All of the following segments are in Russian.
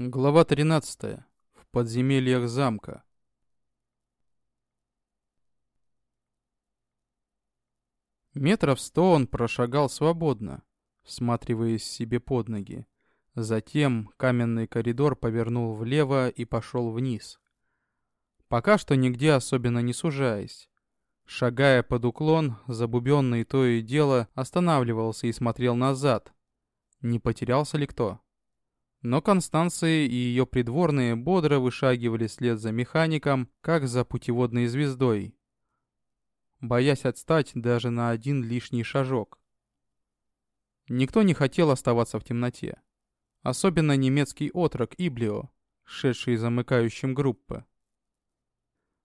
Глава 13. В подземельях замка. Метров сто он прошагал свободно, всматриваясь себе под ноги. Затем каменный коридор повернул влево и пошел вниз. Пока что нигде особенно не сужаясь. Шагая под уклон, забубенный то и дело останавливался и смотрел назад. Не потерялся ли кто? Но Констанция и ее придворные бодро вышагивали вслед за механиком, как за путеводной звездой, боясь отстать даже на один лишний шажок. Никто не хотел оставаться в темноте. Особенно немецкий отрок Иблио, шедший замыкающим группы.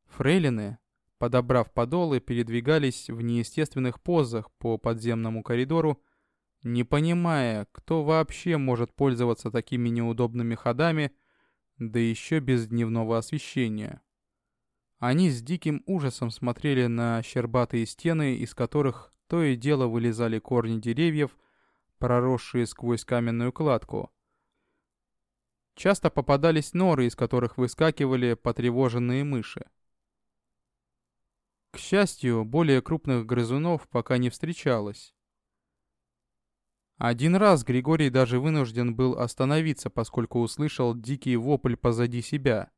Фрейлины, подобрав подолы, передвигались в неестественных позах по подземному коридору, не понимая, кто вообще может пользоваться такими неудобными ходами, да еще без дневного освещения. Они с диким ужасом смотрели на щербатые стены, из которых то и дело вылезали корни деревьев, проросшие сквозь каменную кладку. Часто попадались норы, из которых выскакивали потревоженные мыши. К счастью, более крупных грызунов пока не встречалось. Один раз Григорий даже вынужден был остановиться, поскольку услышал дикий вопль позади себя.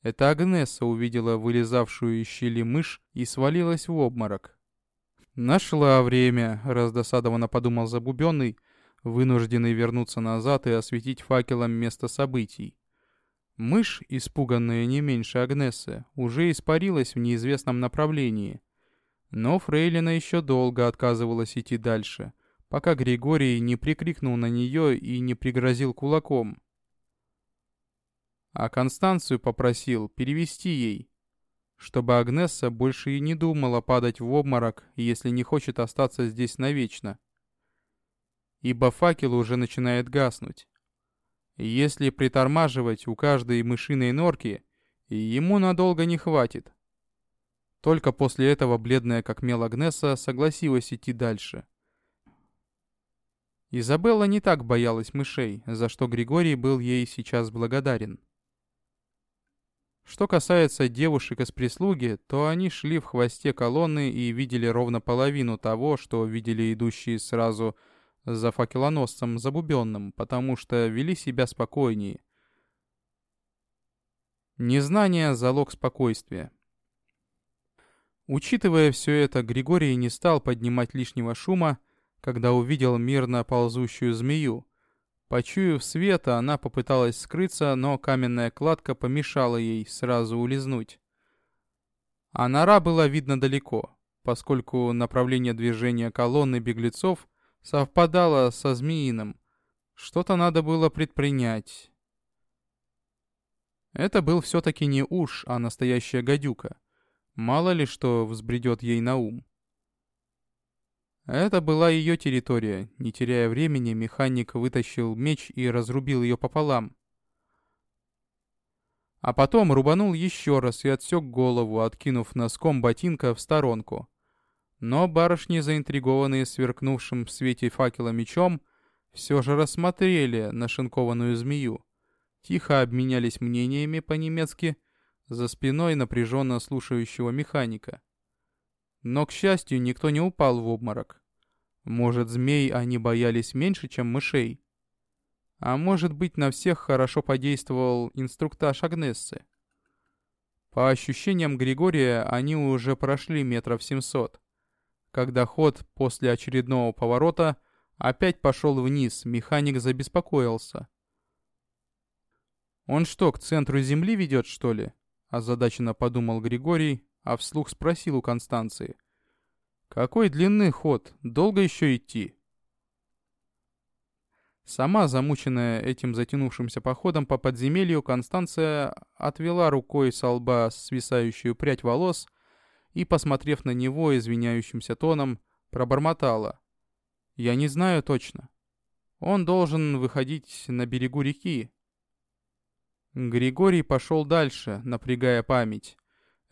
Это Агнеса увидела вылезавшую из щели мышь и свалилась в обморок. «Нашла время», — раздосадованно подумал Забубенный, вынужденный вернуться назад и осветить факелом место событий. Мышь, испуганная не меньше Агнесы, уже испарилась в неизвестном направлении. Но Фрейлина еще долго отказывалась идти дальше — пока Григорий не прикрикнул на нее и не пригрозил кулаком. А Констанцию попросил перевести ей, чтобы Агнесса больше и не думала падать в обморок, если не хочет остаться здесь навечно. Ибо факел уже начинает гаснуть. Если притормаживать у каждой мышиной норки, ему надолго не хватит. Только после этого бледная как мел Агнеса согласилась идти дальше. Изабелла не так боялась мышей, за что Григорий был ей сейчас благодарен. Что касается девушек из прислуги, то они шли в хвосте колонны и видели ровно половину того, что видели идущие сразу за факелоносцем Забубенным, потому что вели себя спокойнее. Незнание — залог спокойствия. Учитывая все это, Григорий не стал поднимать лишнего шума, когда увидел мирно ползущую змею. Почуяв света, она попыталась скрыться, но каменная кладка помешала ей сразу улизнуть. А нора была видно далеко, поскольку направление движения колонны беглецов совпадало со змеиным. Что-то надо было предпринять. Это был все-таки не уж, а настоящая гадюка. Мало ли что взбредет ей на ум. Это была ее территория. Не теряя времени, механик вытащил меч и разрубил ее пополам. А потом рубанул еще раз и отсек голову, откинув носком ботинка в сторонку. Но барышни, заинтригованные сверкнувшим в свете факела мечом, все же рассмотрели нашинкованную змею. Тихо обменялись мнениями по-немецки за спиной напряженно слушающего механика. Но, к счастью, никто не упал в обморок. Может, змей они боялись меньше, чем мышей? А может быть, на всех хорошо подействовал инструктаж Агнессы? По ощущениям Григория, они уже прошли метров семьсот. Когда ход после очередного поворота опять пошел вниз, механик забеспокоился. «Он что, к центру Земли ведет, что ли?» Озадаченно подумал Григорий, а вслух спросил у Констанции. «Какой длинный ход? Долго еще идти?» Сама, замученная этим затянувшимся походом по подземелью, Констанция отвела рукой со лба свисающую прядь волос и, посмотрев на него извиняющимся тоном, пробормотала. «Я не знаю точно. Он должен выходить на берегу реки, Григорий пошел дальше, напрягая память.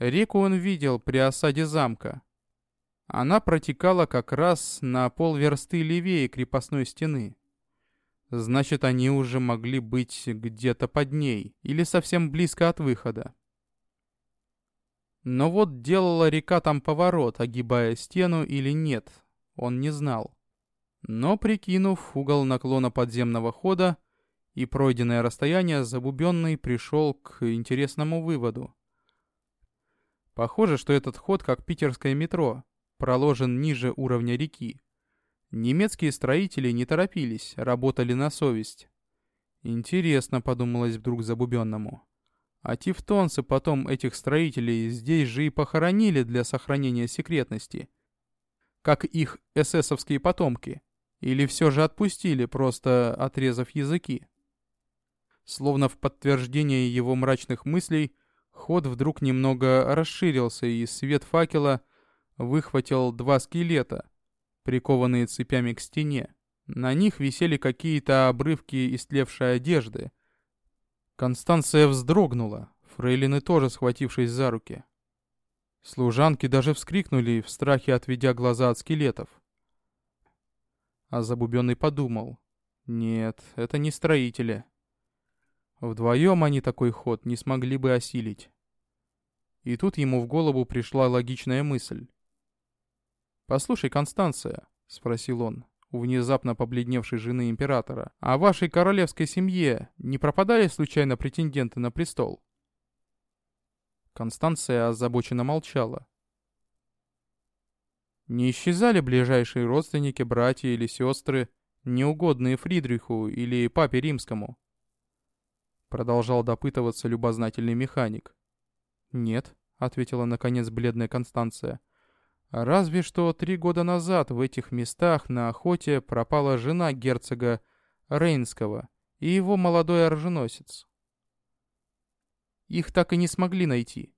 Реку он видел при осаде замка. Она протекала как раз на полверсты левее крепостной стены. Значит, они уже могли быть где-то под ней или совсем близко от выхода. Но вот делала река там поворот, огибая стену или нет, он не знал. Но, прикинув угол наклона подземного хода и пройденное расстояние, Забубенный пришел к интересному выводу. Похоже, что этот ход, как питерское метро, проложен ниже уровня реки. Немецкие строители не торопились, работали на совесть. Интересно, подумалось вдруг Забубенному. А тевтонцы потом этих строителей здесь же и похоронили для сохранения секретности. Как их эсэсовские потомки. Или все же отпустили, просто отрезав языки. Словно в подтверждение его мрачных мыслей, ход вдруг немного расширился, и свет факела выхватил два скелета, прикованные цепями к стене. На них висели какие-то обрывки истлевшей одежды. Констанция вздрогнула, фрейлины тоже схватившись за руки. Служанки даже вскрикнули, в страхе отведя глаза от скелетов. А Забубенный подумал. Нет, это не строители. Вдвоем они такой ход не смогли бы осилить. И тут ему в голову пришла логичная мысль. «Послушай, Констанция», — спросил он, у внезапно побледневшей жены императора, «а вашей королевской семье не пропадали случайно претенденты на престол?» Констанция озабоченно молчала. Не исчезали ближайшие родственники, братья или сестры, неугодные Фридриху или папе римскому? Продолжал допытываться любознательный механик. «Нет», — ответила наконец бледная Констанция. «Разве что три года назад в этих местах на охоте пропала жена герцога Рейнского и его молодой оруженосец. Их так и не смогли найти.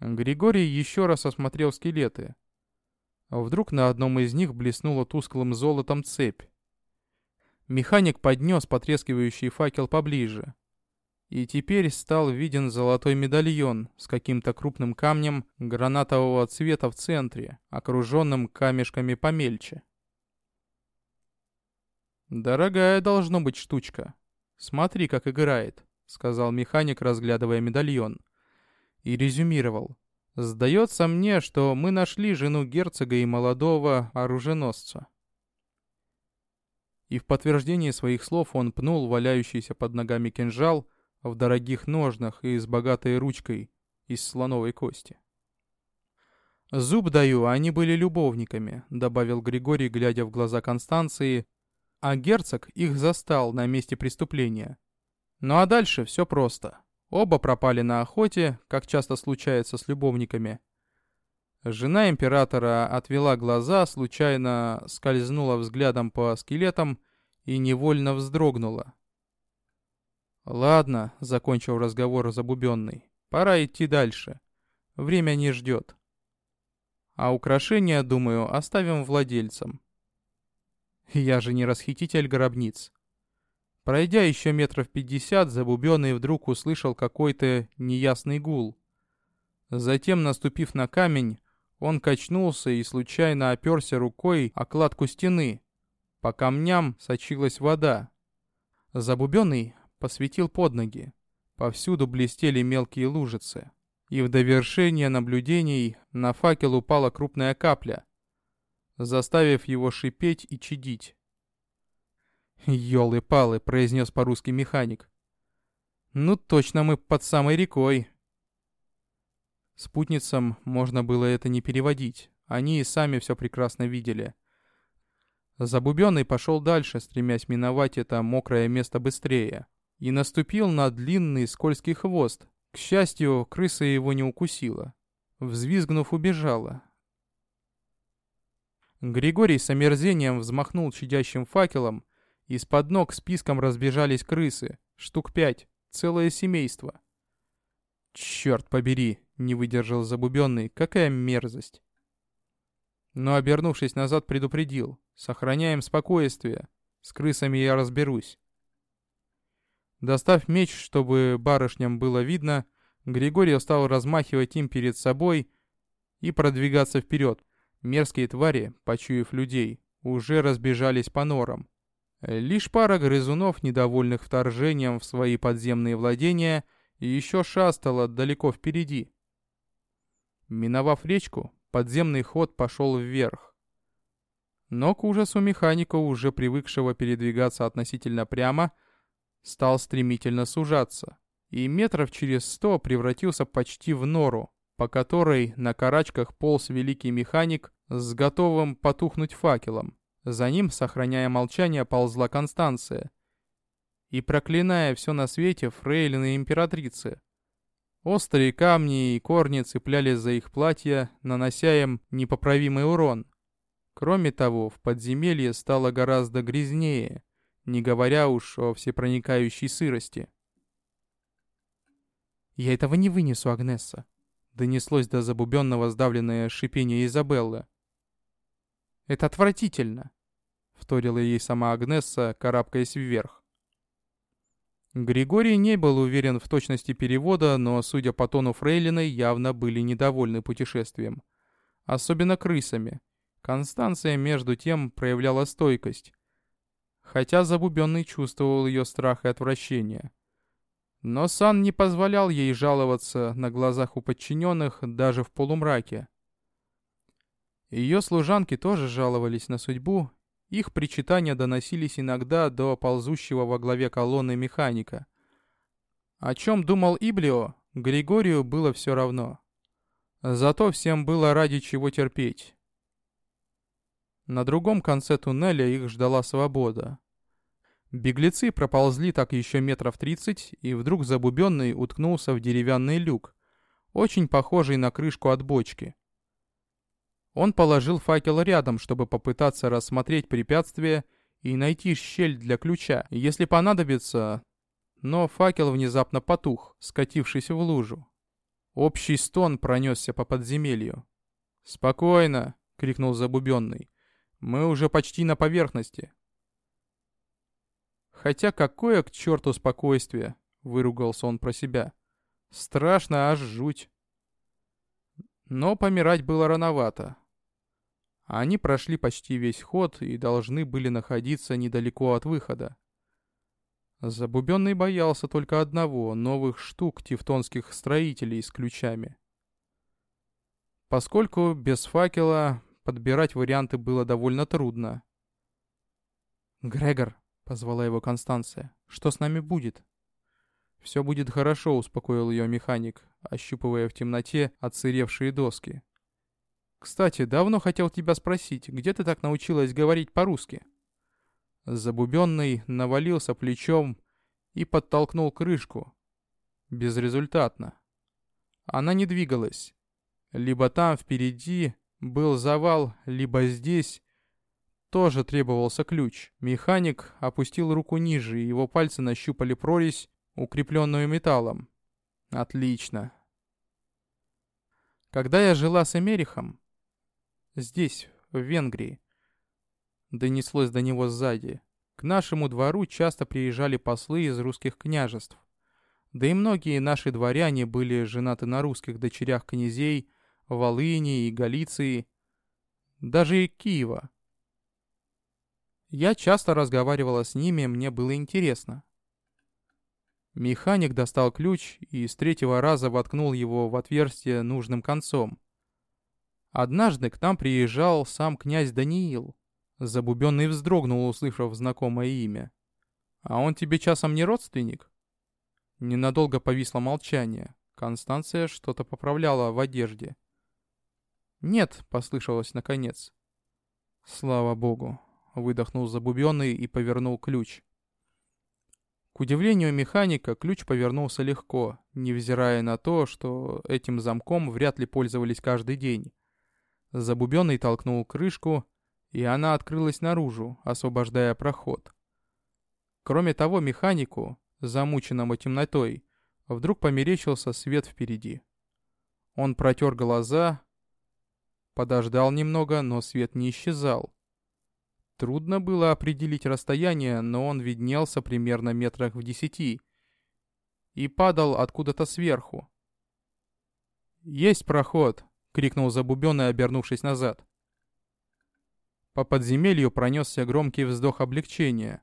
Григорий еще раз осмотрел скелеты. Вдруг на одном из них блеснула тусклым золотом цепь. Механик поднес потрескивающий факел поближе. И теперь стал виден золотой медальон с каким-то крупным камнем гранатового цвета в центре, окруженным камешками помельче. «Дорогая должно быть штучка. Смотри, как играет», — сказал механик, разглядывая медальон. И резюмировал. Сдается мне, что мы нашли жену герцога и молодого оруженосца. И в подтверждение своих слов он пнул валяющийся под ногами кинжал в дорогих ножнах и с богатой ручкой из слоновой кости. «Зуб даю, они были любовниками», — добавил Григорий, глядя в глаза Констанции, а герцог их застал на месте преступления. Ну а дальше все просто. Оба пропали на охоте, как часто случается с любовниками. Жена императора отвела глаза, случайно скользнула взглядом по скелетам и невольно вздрогнула. «Ладно», — закончил разговор забубенный, — «пора идти дальше. Время не ждет. А украшения, думаю, оставим владельцам. Я же не расхититель гробниц. Пройдя еще метров пятьдесят, Забубенный вдруг услышал какой-то неясный гул. Затем, наступив на камень, он качнулся и случайно оперся рукой о кладку стены. По камням сочилась вода. Забубенный посветил под ноги. Повсюду блестели мелкие лужицы. И в довершение наблюдений на факел упала крупная капля, заставив его шипеть и чадить. «Ёлы-палы», — произнес по-русски механик. «Ну точно мы под самой рекой». Спутницам можно было это не переводить. Они и сами все прекрасно видели. Забубенный пошел дальше, стремясь миновать это мокрое место быстрее. И наступил на длинный скользкий хвост. К счастью, крыса его не укусила. Взвизгнув, убежала. Григорий с омерзением взмахнул чадящим факелом, из-под ног списком разбежались крысы. Штук пять. Целое семейство. «Черт побери!» — не выдержал забубенный. «Какая мерзость!» Но, обернувшись назад, предупредил. «Сохраняем спокойствие. С крысами я разберусь». Достав меч, чтобы барышням было видно, Григорий стал размахивать им перед собой и продвигаться вперед. Мерзкие твари, почуяв людей, уже разбежались по норам. Лишь пара грызунов, недовольных вторжением в свои подземные владения, еще шастала далеко впереди. Миновав речку, подземный ход пошел вверх. Но к ужасу механика, уже привыкшего передвигаться относительно прямо, стал стремительно сужаться, и метров через сто превратился почти в нору, по которой на карачках полз великий механик с готовым потухнуть факелом. За ним, сохраняя молчание, ползла Констанция. И проклиная все на свете фрейлины императрицы. Острые камни и корни цеплялись за их платья, нанося им непоправимый урон. Кроме того, в подземелье стало гораздо грязнее, не говоря уж о всепроникающей сырости. «Я этого не вынесу, Агнесса», — донеслось до забубенного сдавленное шипение Изабеллы. «Это отвратительно», — вторила ей сама Агнесса, карабкаясь вверх. Григорий не был уверен в точности перевода, но, судя по тону Фрейлиной, явно были недовольны путешествием. Особенно крысами — Констанция, между тем, проявляла стойкость, хотя Забубенный чувствовал ее страх и отвращение. Но Сан не позволял ей жаловаться на глазах у подчиненных даже в полумраке. Ее служанки тоже жаловались на судьбу, их причитания доносились иногда до ползущего во главе колонны механика. О чем думал Иблио, Григорию было все равно. Зато всем было ради чего терпеть. На другом конце туннеля их ждала свобода. Беглецы проползли так еще метров тридцать, и вдруг забубенный уткнулся в деревянный люк, очень похожий на крышку от бочки. Он положил факел рядом, чтобы попытаться рассмотреть препятствие и найти щель для ключа, если понадобится, но факел внезапно потух, скатившись в лужу. Общий стон пронесся по подземелью. «Спокойно!» — крикнул забубенный. Мы уже почти на поверхности. Хотя какое к черту спокойствие, выругался он про себя. Страшно аж жуть. Но помирать было рановато. Они прошли почти весь ход и должны были находиться недалеко от выхода. Забубенный боялся только одного — новых штук тевтонских строителей с ключами. Поскольку без факела Подбирать варианты было довольно трудно. «Грегор», — позвала его Констанция, — «что с нами будет?» «Все будет хорошо», — успокоил ее механик, ощупывая в темноте отсыревшие доски. «Кстати, давно хотел тебя спросить, где ты так научилась говорить по-русски?» Забубенный навалился плечом и подтолкнул крышку. Безрезультатно. Она не двигалась. Либо там впереди был завал, либо здесь тоже требовался ключ. Механик опустил руку ниже, и его пальцы нащупали прорезь, укрепленную металлом. Отлично. Когда я жила с Эмерихом, здесь, в Венгрии, донеслось до него сзади, к нашему двору часто приезжали послы из русских княжеств. Да и многие наши дворяне были женаты на русских дочерях князей, Волыни и Галиции, даже и Киева. Я часто разговаривала с ними, мне было интересно. Механик достал ключ и с третьего раза воткнул его в отверстие нужным концом. Однажды к нам приезжал сам князь Даниил. Забубенный вздрогнул, услышав знакомое имя. «А он тебе часом не родственник?» Ненадолго повисло молчание. Констанция что-то поправляла в одежде. «Нет», — послышалось наконец. «Слава богу», — выдохнул забубенный и повернул ключ. К удивлению механика, ключ повернулся легко, невзирая на то, что этим замком вряд ли пользовались каждый день. Забубенный толкнул крышку, и она открылась наружу, освобождая проход. Кроме того, механику, замученному темнотой, вдруг померещился свет впереди. Он протер глаза, Подождал немного, но свет не исчезал. Трудно было определить расстояние, но он виднелся примерно метрах в десяти и падал откуда-то сверху. «Есть проход!» — крикнул Забубенный, обернувшись назад. По подземелью пронесся громкий вздох облегчения.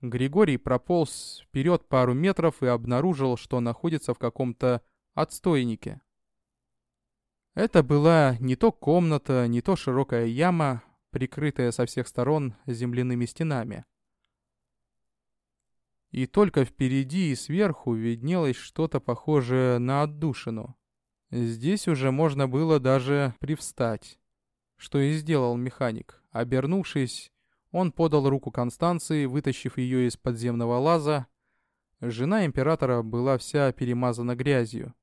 Григорий прополз вперед пару метров и обнаружил, что находится в каком-то отстойнике. Это была не то комната, не то широкая яма, прикрытая со всех сторон земляными стенами. И только впереди и сверху виднелось что-то похожее на отдушину. Здесь уже можно было даже привстать, что и сделал механик. Обернувшись, он подал руку Констанции, вытащив ее из подземного лаза. Жена императора была вся перемазана грязью.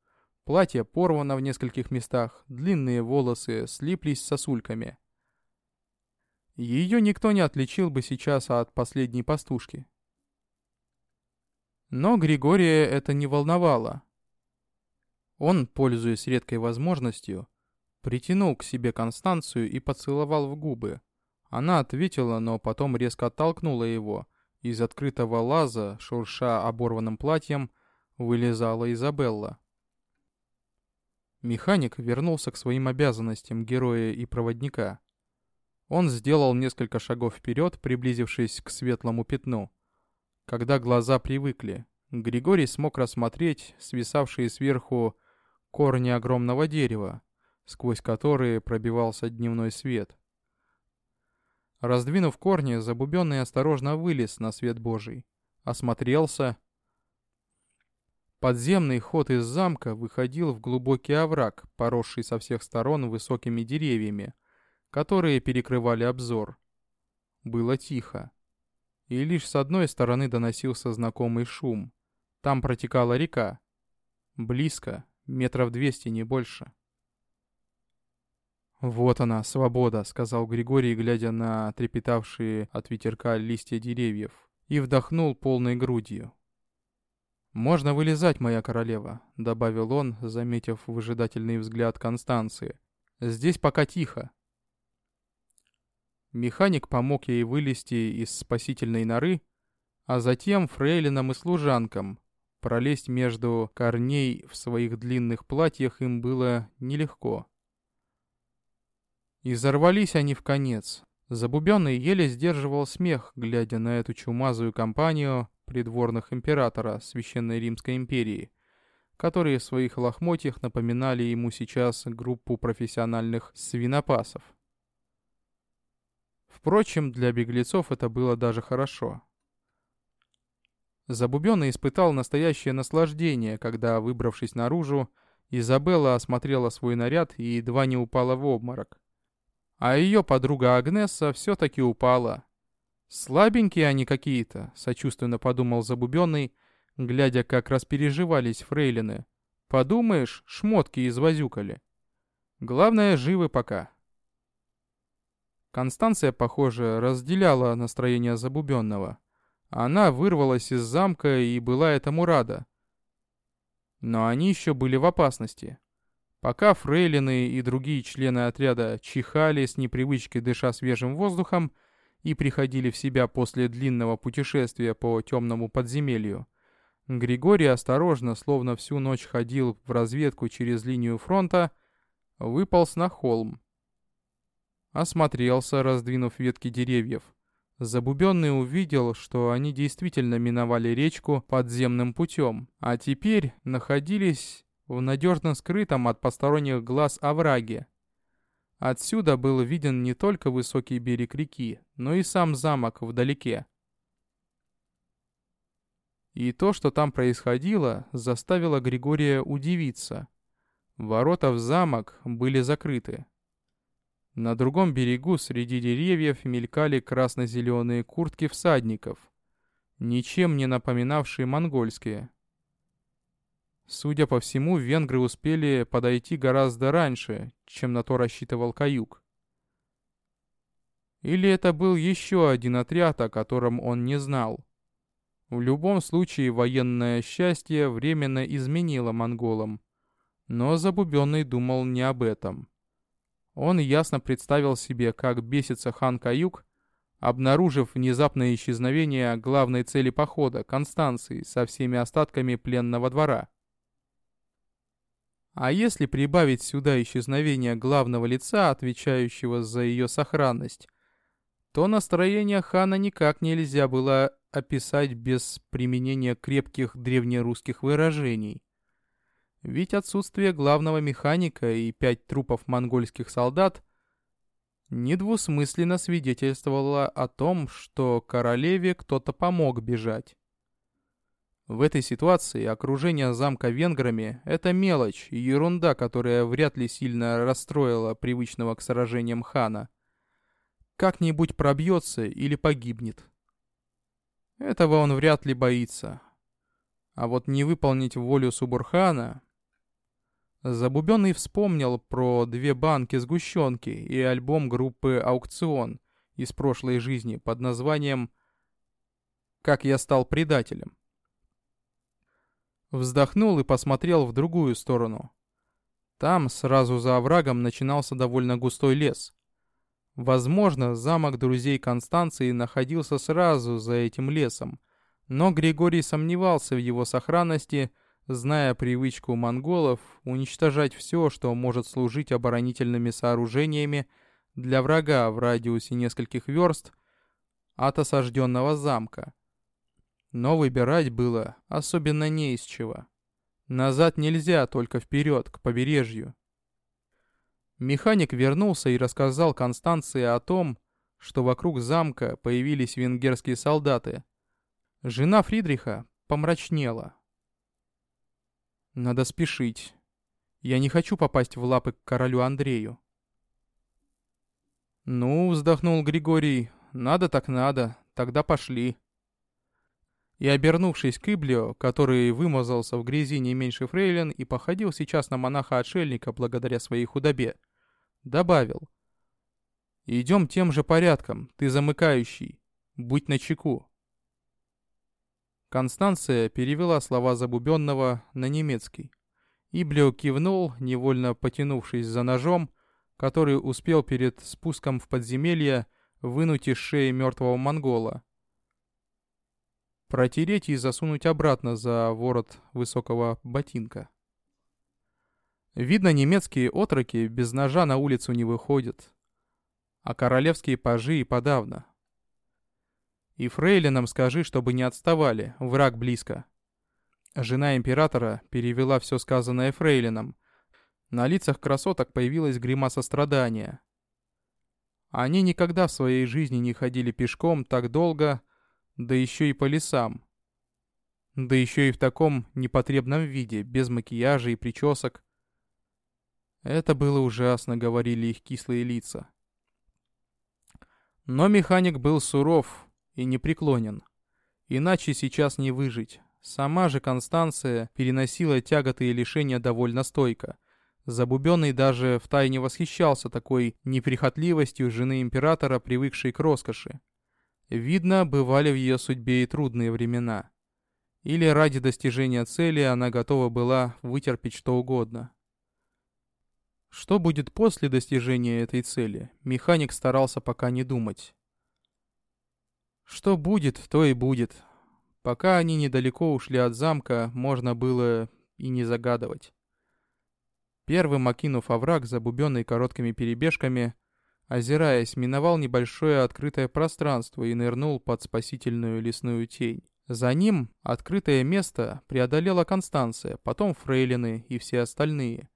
Платье порвано в нескольких местах, длинные волосы слиплись сосульками. Ее никто не отличил бы сейчас от последней пастушки. Но Григория это не волновало. Он, пользуясь редкой возможностью, притянул к себе Констанцию и поцеловал в губы. Она ответила, но потом резко оттолкнула его. Из открытого лаза, шурша оборванным платьем, вылезала Изабелла. Механик вернулся к своим обязанностям героя и проводника. Он сделал несколько шагов вперед, приблизившись к светлому пятну. Когда глаза привыкли, Григорий смог рассмотреть свисавшие сверху корни огромного дерева, сквозь которые пробивался дневной свет. Раздвинув корни, Забубенный осторожно вылез на свет Божий, осмотрелся. Подземный ход из замка выходил в глубокий овраг, поросший со всех сторон высокими деревьями, которые перекрывали обзор. Было тихо. И лишь с одной стороны доносился знакомый шум. Там протекала река. Близко, метров двести, не больше. «Вот она, свобода», — сказал Григорий, глядя на трепетавшие от ветерка листья деревьев, и вдохнул полной грудью. «Можно вылезать, моя королева», — добавил он, заметив выжидательный взгляд Констанции. «Здесь пока тихо». Механик помог ей вылезти из спасительной норы, а затем фрейлинам и служанкам. Пролезть между корней в своих длинных платьях им было нелегко. И взорвались они в конец. Забубенный еле сдерживал смех, глядя на эту чумазую компанию придворных императора Священной Римской империи, которые в своих лохмотьях напоминали ему сейчас группу профессиональных свинопасов. Впрочем, для беглецов это было даже хорошо. Забубенный испытал настоящее наслаждение, когда, выбравшись наружу, Изабелла осмотрела свой наряд и едва не упала в обморок. А ее подруга Агнесса все-таки упала. «Слабенькие они какие-то», — сочувственно подумал Забубенный, глядя, как распереживались фрейлины. «Подумаешь, шмотки извозюкали. Главное, живы пока». Констанция, похоже, разделяла настроение Забубенного. Она вырвалась из замка и была этому рада. Но они еще были в опасности. Пока фрейлины и другие члены отряда чихали с непривычки дыша свежим воздухом и приходили в себя после длинного путешествия по темному подземелью, Григорий осторожно, словно всю ночь ходил в разведку через линию фронта, выполз на холм. Осмотрелся, раздвинув ветки деревьев. Забубенный увидел, что они действительно миновали речку подземным путем, а теперь находились в надежно скрытом от посторонних глаз овраге. Отсюда был виден не только высокий берег реки, но и сам замок вдалеке. И то, что там происходило, заставило Григория удивиться. Ворота в замок были закрыты. На другом берегу среди деревьев мелькали красно-зеленые куртки всадников, ничем не напоминавшие монгольские. Судя по всему, венгры успели подойти гораздо раньше, чем на то рассчитывал Каюк. Или это был еще один отряд, о котором он не знал. В любом случае, военное счастье временно изменило монголам. Но Забубенный думал не об этом. Он ясно представил себе, как бесится хан Каюк, обнаружив внезапное исчезновение главной цели похода, Констанции, со всеми остатками пленного двора. А если прибавить сюда исчезновение главного лица, отвечающего за ее сохранность, то настроение хана никак нельзя было описать без применения крепких древнерусских выражений. Ведь отсутствие главного механика и пять трупов монгольских солдат недвусмысленно свидетельствовало о том, что королеве кто-то помог бежать. В этой ситуации окружение замка венграми – это мелочь и ерунда, которая вряд ли сильно расстроила привычного к сражениям хана. Как-нибудь пробьется или погибнет. Этого он вряд ли боится. А вот не выполнить волю Субурхана Забубенный вспомнил про две банки сгущенки и альбом группы «Аукцион» из прошлой жизни под названием «Как я стал предателем». Вздохнул и посмотрел в другую сторону. Там, сразу за оврагом, начинался довольно густой лес. Возможно, замок друзей Констанции находился сразу за этим лесом, но Григорий сомневался в его сохранности зная привычку монголов уничтожать все, что может служить оборонительными сооружениями для врага в радиусе нескольких верст от осажденного замка. Но выбирать было особенно не из чего. Назад нельзя, только вперед, к побережью. Механик вернулся и рассказал Констанции о том, что вокруг замка появились венгерские солдаты. Жена Фридриха помрачнела. Надо спешить. Я не хочу попасть в лапы к королю Андрею. Ну, вздохнул Григорий, надо так надо, тогда пошли. И обернувшись к Иблио, который вымазался в грязи не меньше фрейлин и походил сейчас на монаха-отшельника благодаря своей худобе, добавил. «Идем тем же порядком, ты замыкающий. Будь начеку». Констанция перевела слова Забубенного на немецкий. Иблио кивнул, невольно потянувшись за ножом, который успел перед спуском в подземелье вынуть из шеи мертвого монгола. Протереть и засунуть обратно за ворот высокого ботинка. Видно, немецкие отроки без ножа на улицу не выходят. А королевские пажи и подавно. И фрейлинам скажи, чтобы не отставали, враг близко». Жена императора перевела все сказанное фрейлинам. На лицах красоток появилась гримаса страдания. Они никогда в своей жизни не ходили пешком так долго, да еще и по лесам. Да еще и в таком непотребном виде, без макияжа и причесок. Это было ужасно, говорили их кислые лица. Но механик был суров, и непреклонен. Иначе сейчас не выжить. Сама же Констанция переносила тяготы и лишения довольно стойко. Забубенный даже втайне восхищался такой неприхотливостью жены императора, привыкшей к роскоши. Видно, бывали в ее судьбе и трудные времена. Или ради достижения цели она готова была вытерпеть что угодно. Что будет после достижения этой цели, механик старался пока не думать. Что будет, то и будет. Пока они недалеко ушли от замка, можно было и не загадывать. Первым окинув овраг, забубенный короткими перебежками, озираясь, миновал небольшое открытое пространство и нырнул под спасительную лесную тень. За ним открытое место преодолела Констанция, потом фрейлины и все остальные.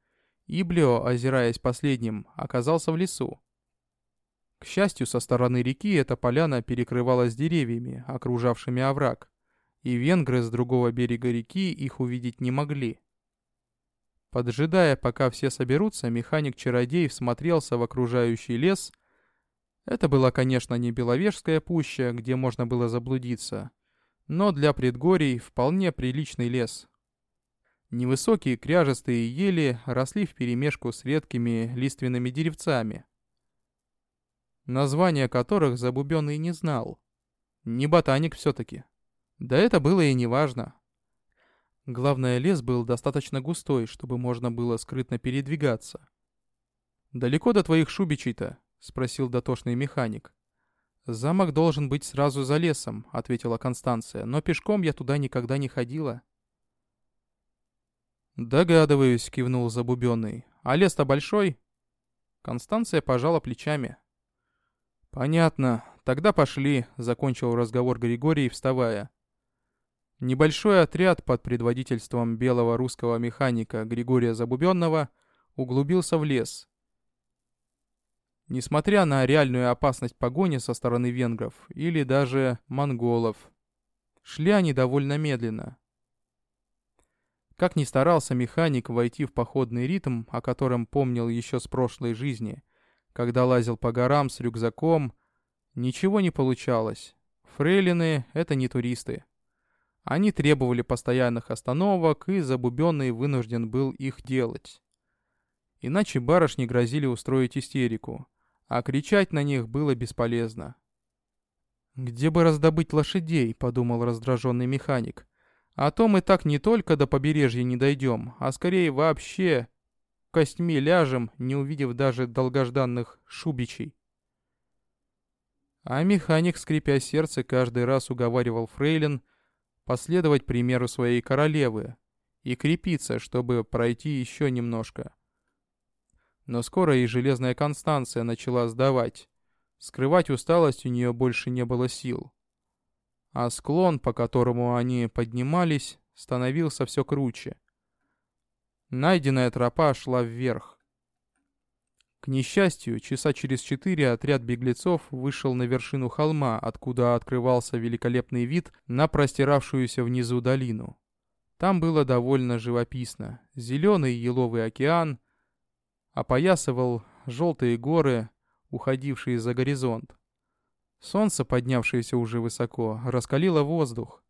Иблио, озираясь последним, оказался в лесу. К счастью, со стороны реки эта поляна перекрывалась деревьями, окружавшими овраг, и венгры с другого берега реки их увидеть не могли. Поджидая, пока все соберутся, механик-чародей всмотрелся в окружающий лес. Это была, конечно, не Беловежская пуща, где можно было заблудиться, но для предгорий вполне приличный лес. Невысокие кряжестые ели росли вперемешку с редкими лиственными деревцами, названия которых Забубенный не знал. Не ботаник все-таки. Да это было и не важно. Главное, лес был достаточно густой, чтобы можно было скрытно передвигаться. «Далеко до твоих шубичей-то?» — спросил дотошный механик. «Замок должен быть сразу за лесом», — ответила Констанция, «но пешком я туда никогда не ходила». «Догадываюсь», — кивнул Забубенный. «А лес-то большой?» Констанция пожала плечами. «Понятно. тогда пошли», — закончил разговор Григорий, вставая. Небольшой отряд под предводительством белого русского механика Григория Забубенного углубился в лес. Несмотря на реальную опасность погони со стороны венгров или даже монголов, шли они довольно медленно. Как ни старался механик войти в походный ритм, о котором помнил еще с прошлой жизни, когда лазил по горам с рюкзаком, ничего не получалось. Фрейлины — это не туристы. Они требовали постоянных остановок, и Забубенный вынужден был их делать. Иначе барышни грозили устроить истерику, а кричать на них было бесполезно. «Где бы раздобыть лошадей?» — подумал раздраженный механик. «А то мы так не только до побережья не дойдем, а скорее вообще костьми ляжем, не увидев даже долгожданных шубичей». А механик, скрипя сердце, каждый раз уговаривал Фрейлин последовать примеру своей королевы и крепиться, чтобы пройти еще немножко. Но скоро и железная Констанция начала сдавать. Скрывать усталость у нее больше не было сил. А склон, по которому они поднимались, становился все круче. Найденная тропа шла вверх. К несчастью, часа через четыре отряд беглецов вышел на вершину холма, откуда открывался великолепный вид на простиравшуюся внизу долину. Там было довольно живописно. Зеленый еловый океан опоясывал желтые горы, уходившие за горизонт. Солнце, поднявшееся уже высоко, раскалило воздух.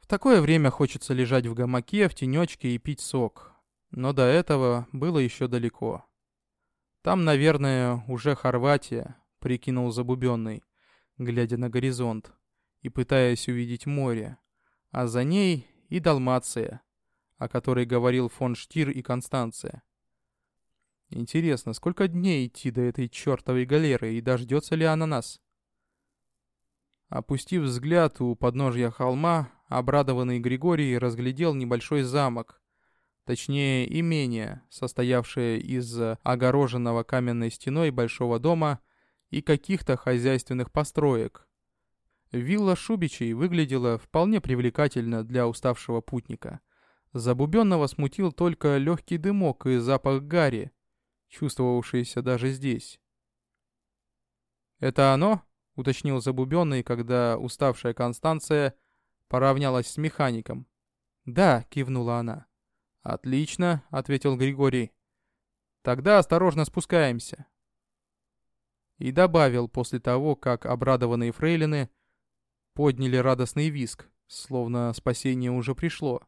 В такое время хочется лежать в гамаке, в тенечке и пить сок. Но до этого было еще далеко. Там, наверное, уже Хорватия, прикинул Забубенный, глядя на горизонт и пытаясь увидеть море, а за ней и Далмация, о которой говорил фон Штир и Констанция. Интересно, сколько дней идти до этой чертовой галеры и дождется ли она нас? Опустив взгляд у подножья холма, обрадованный Григорий разглядел небольшой замок, точнее имение, состоявшее из огороженного каменной стеной большого дома и каких-то хозяйственных построек. Вилла Шубичей выглядела вполне привлекательно для уставшего путника. Забубенного смутил только легкий дымок и запах гари, чувствовавшийся даже здесь. «Это оно?» — уточнил Забубенный, когда уставшая Констанция поравнялась с механиком. «Да», — кивнула она. «Отлично», — ответил Григорий. «Тогда осторожно спускаемся». И добавил после того, как обрадованные фрейлины подняли радостный виск, словно спасение уже пришло.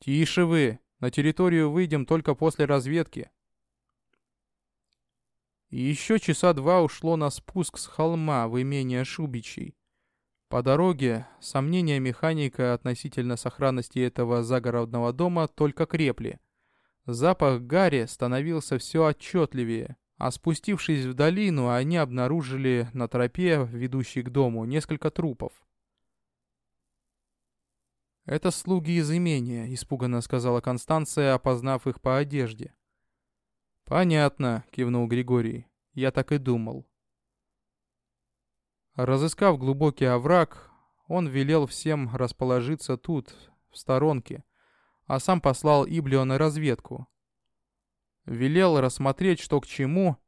«Тише вы! На территорию выйдем только после разведки». Еще часа два ушло на спуск с холма в имение Шубичей. По дороге сомнения механика относительно сохранности этого загородного дома только крепли. Запах гари становился все отчетливее, а спустившись в долину, они обнаружили на тропе, ведущей к дому, несколько трупов. «Это слуги из имения», — испуганно сказала Констанция, опознав их по одежде. «Понятно», — кивнул Григорий. «Я так и думал». Разыскав глубокий овраг, он велел всем расположиться тут, в сторонке, а сам послал Иблио на разведку. Велел рассмотреть, что к чему,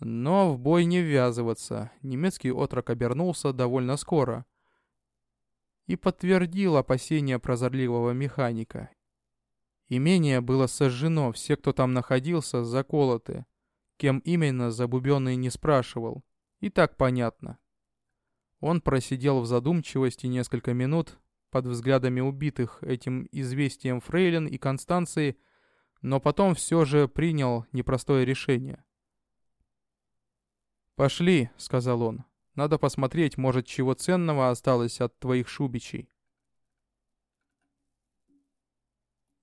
но в бой не ввязываться. Немецкий отрок обернулся довольно скоро и подтвердил опасения прозорливого механика. Имение было сожжено, все, кто там находился, заколоты. Кем именно, Забубенный не спрашивал. И так понятно. Он просидел в задумчивости несколько минут под взглядами убитых этим известием Фрейлин и Констанции, но потом все же принял непростое решение. «Пошли», — сказал он. «Надо посмотреть, может, чего ценного осталось от твоих шубичей».